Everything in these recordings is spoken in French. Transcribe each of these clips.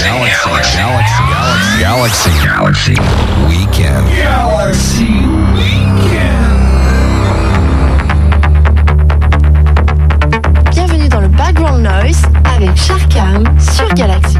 Galaxy. Galaxy. Galaxy. Weekend. Galaxy Weekend. Bienvenue dans le Background Noise avec Sharkam sur Galaxy.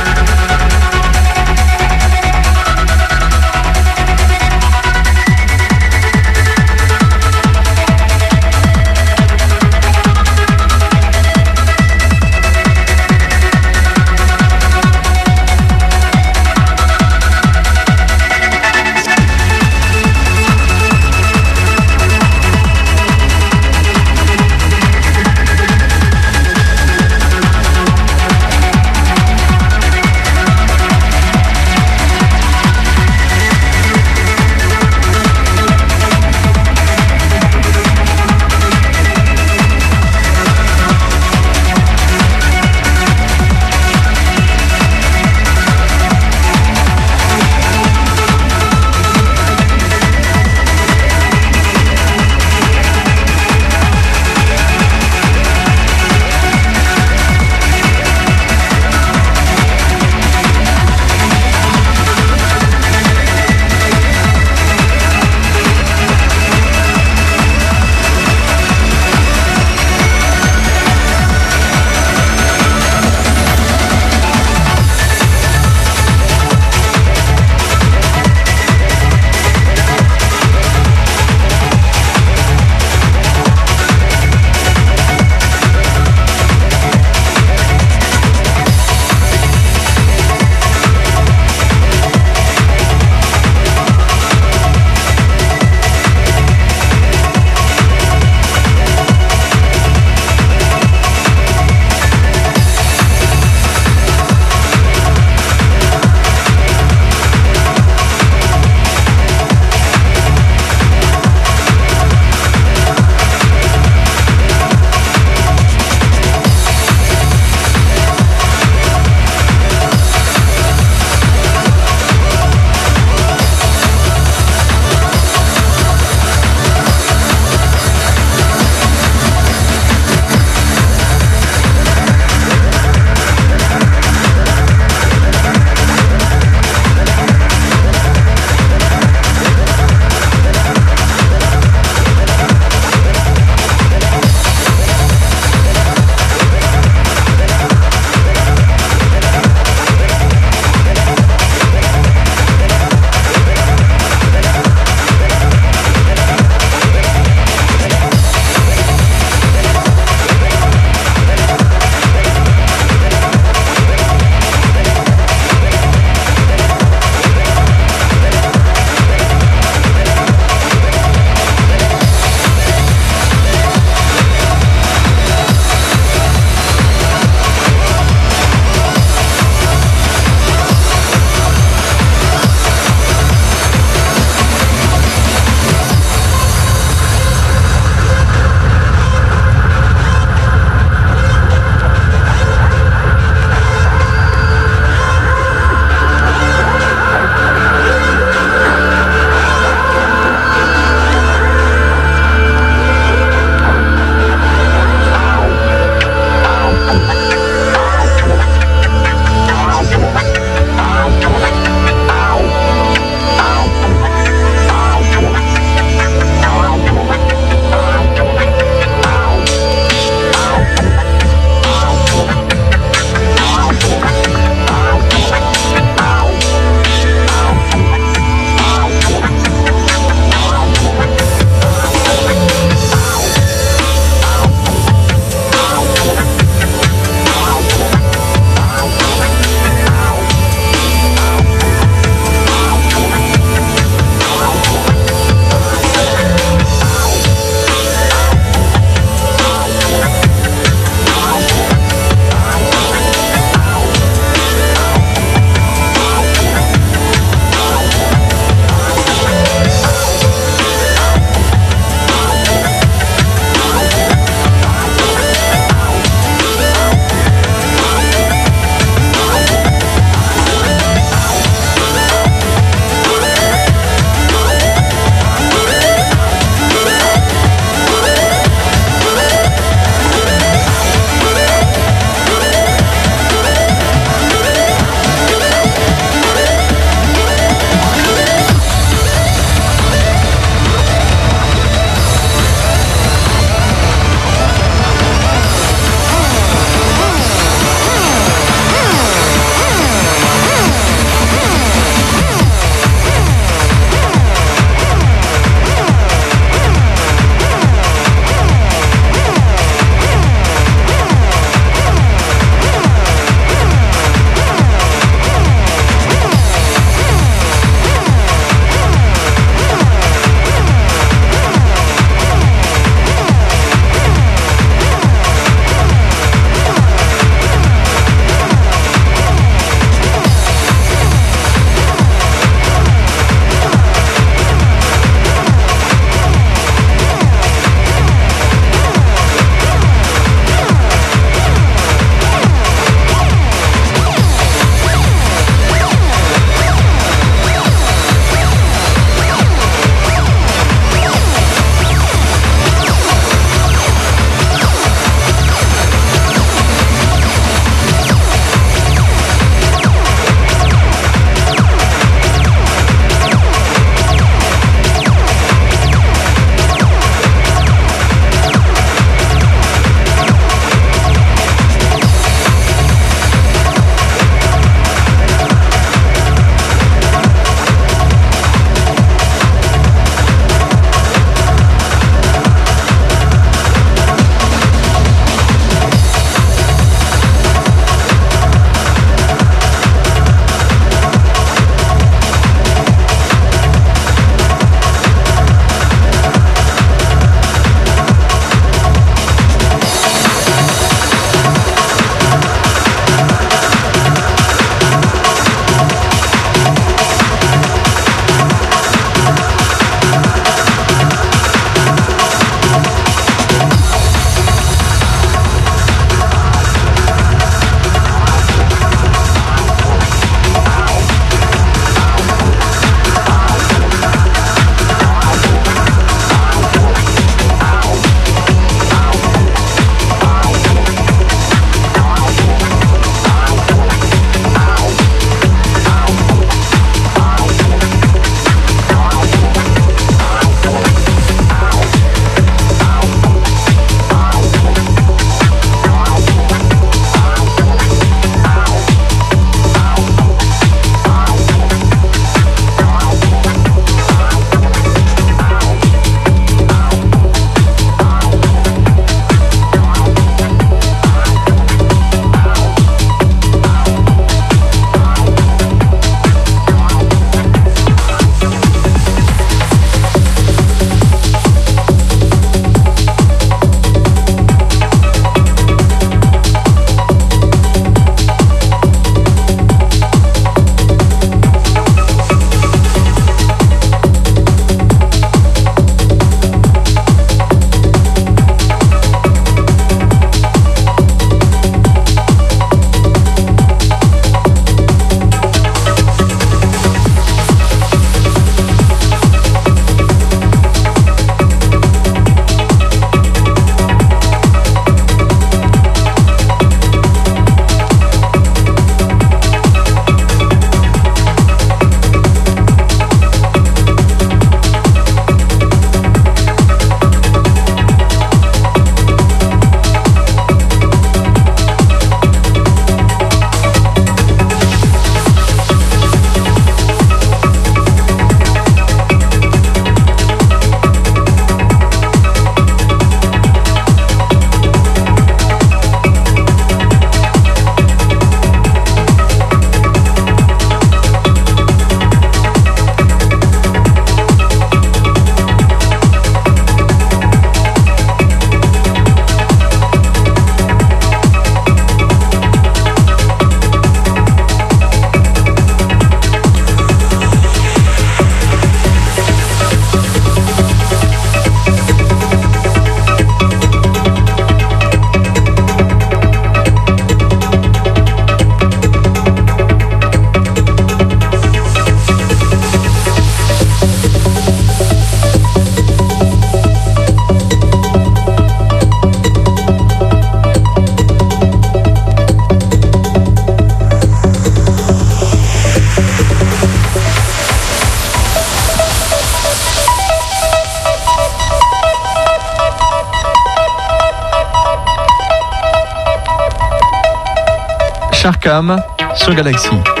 Sur Galaxy.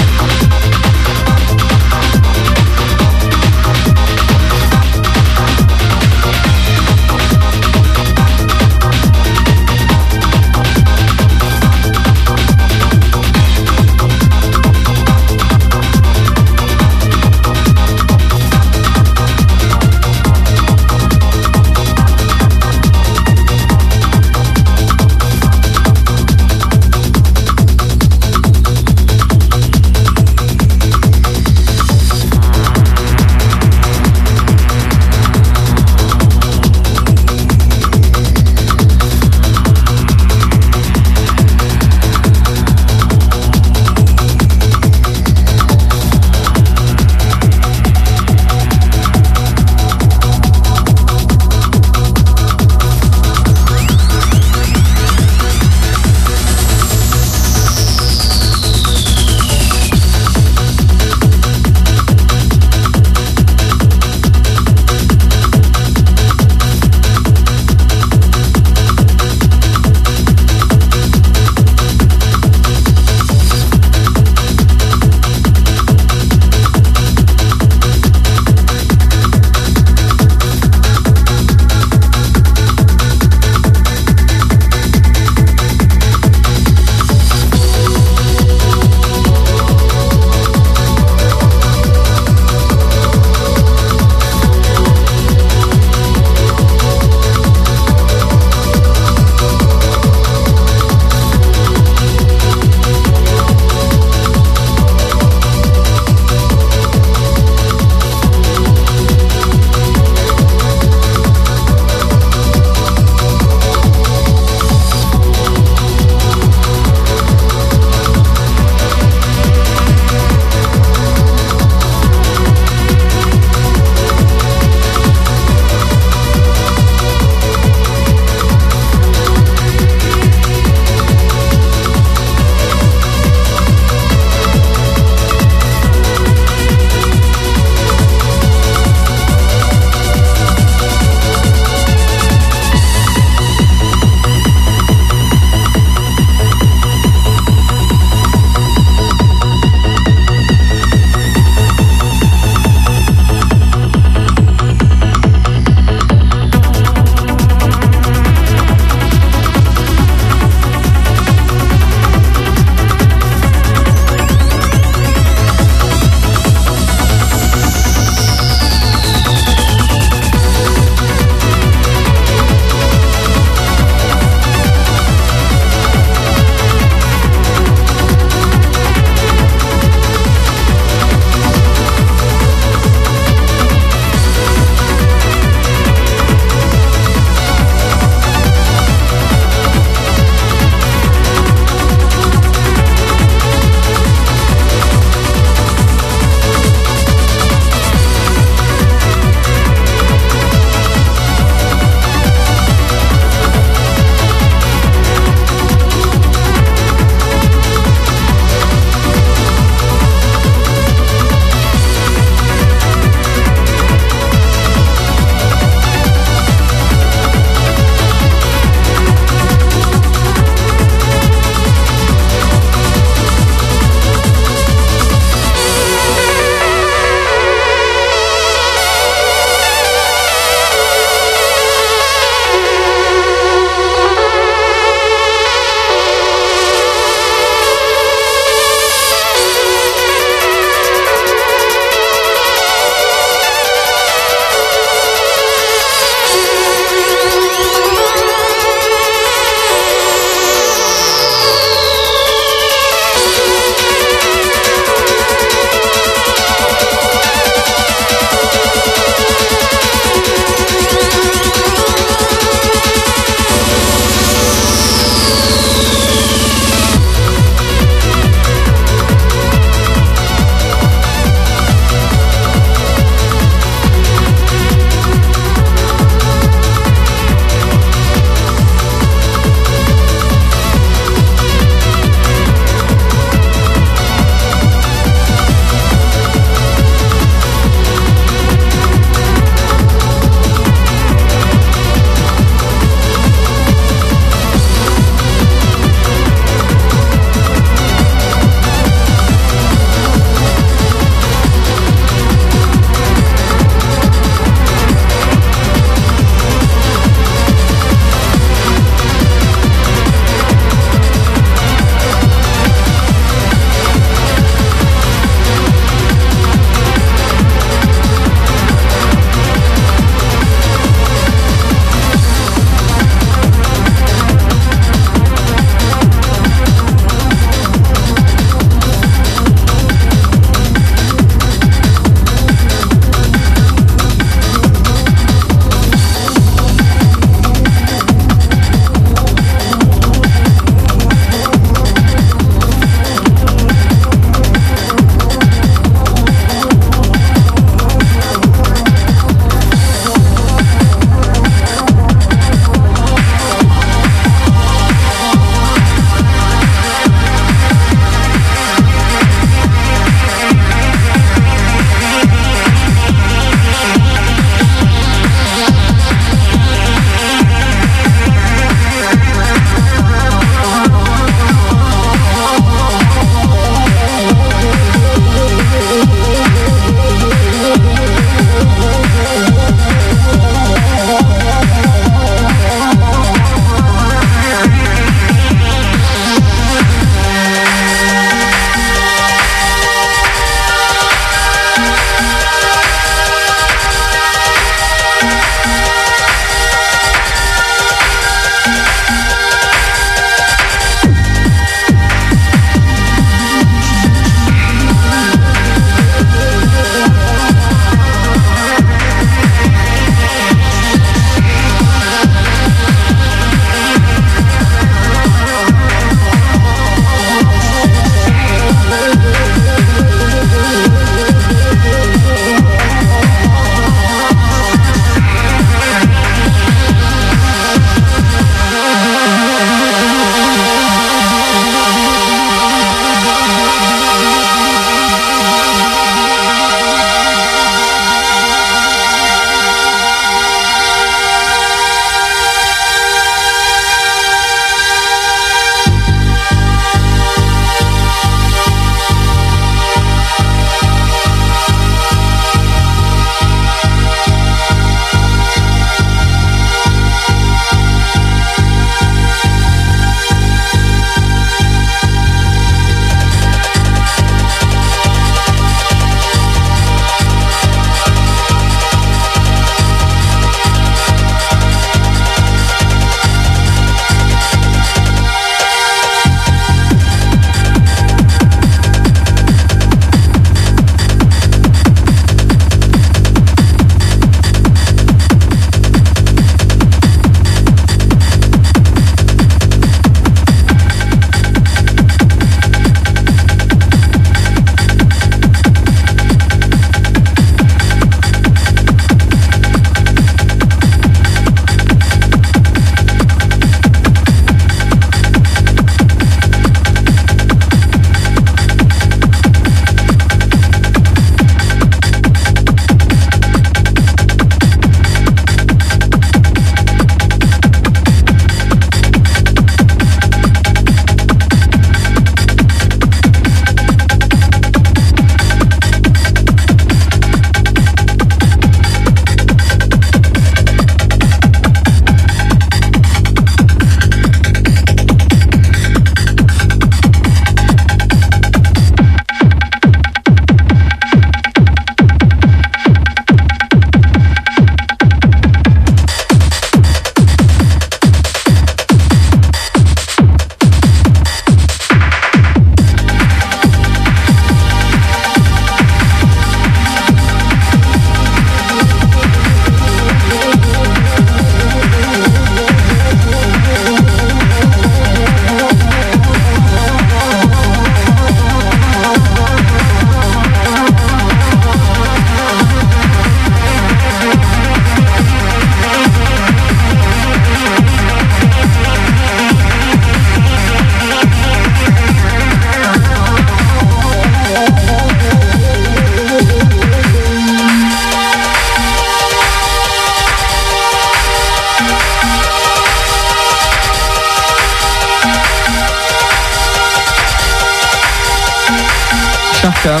Cam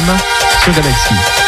sur Galaxy.